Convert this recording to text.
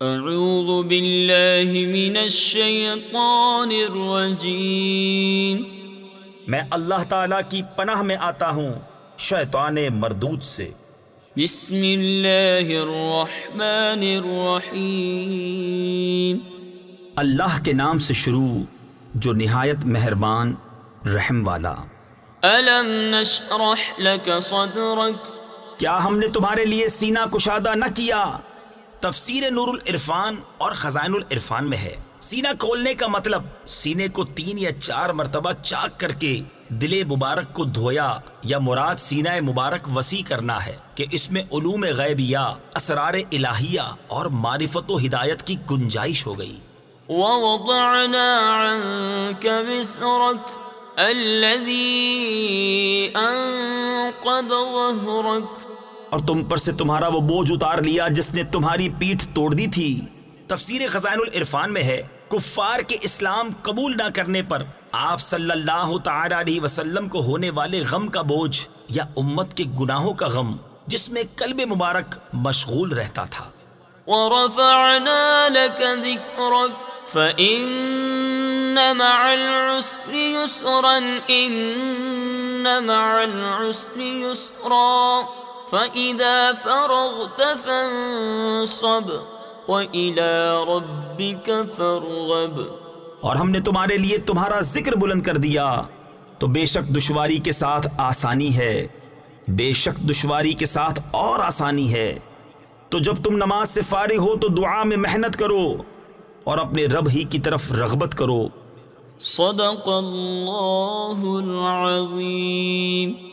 اعوذ باللہ من الشیطان الرجیم میں اللہ تعالی کی پناہ میں آتا ہوں شیطان مردود سے۔ بسم اللہ الرحمن الرحیم. اللہ کے نام سے شروع جو نہایت مہربان رحم والا۔ الم نشرح لك صدرك؟ کیا ہم نے تمہارے لیے سینہ کشادہ نہ کیا؟ تفسیر نور العرفان اور خزائن العرفان میں ہے۔ سینہ کھولنے کا مطلب سینے کو تین یا چار مرتبہ چاک کر کے دل مبارک کو دھویا یا مراد سینہ مبارک وسیع کرنا ہے کہ اس میں علوم غیبیہ، اسرار الہیہ اور معرفت و ہدایت کی گنجائش ہو گئی۔ ووضعنا عنك وزرك الذي انقض ظهرك اور تم پر سے تمہارا وہ بوجھ اتار لیا جس نے تمہاری پیٹھ توڑ دی تھی۔ تفسیر خزائن العرفان میں ہے، کفار کے اسلام قبول نہ کرنے پر آپ صلی اللہ تعالی علیہ وسلم کو ہونے والے غم کا بوجھ یا امت کے گناہوں کا غم، جس میں قلب مبارک مشغول رہتا تھا۔ ورفعنا لك ذكرك فإن مع العسر يسرا، إن مع العسر يسرا۔ فإذا فرغت فانصب وإلى ربك فارغب اور ہم نے تمہارے لیے تمہارا ذکر بلند کر دیا۔ تو بے شک دشواری کے ساتھ آسانی ہے۔ بے شک دشواری کے ساتھ اور آسانی ہے۔ تو جب تم نماز سے فارغ ہو تو دعا میں محنت کرو اور اپنے رب ہی کی طرف رغبت کرو۔ صدق اللہ العظیم۔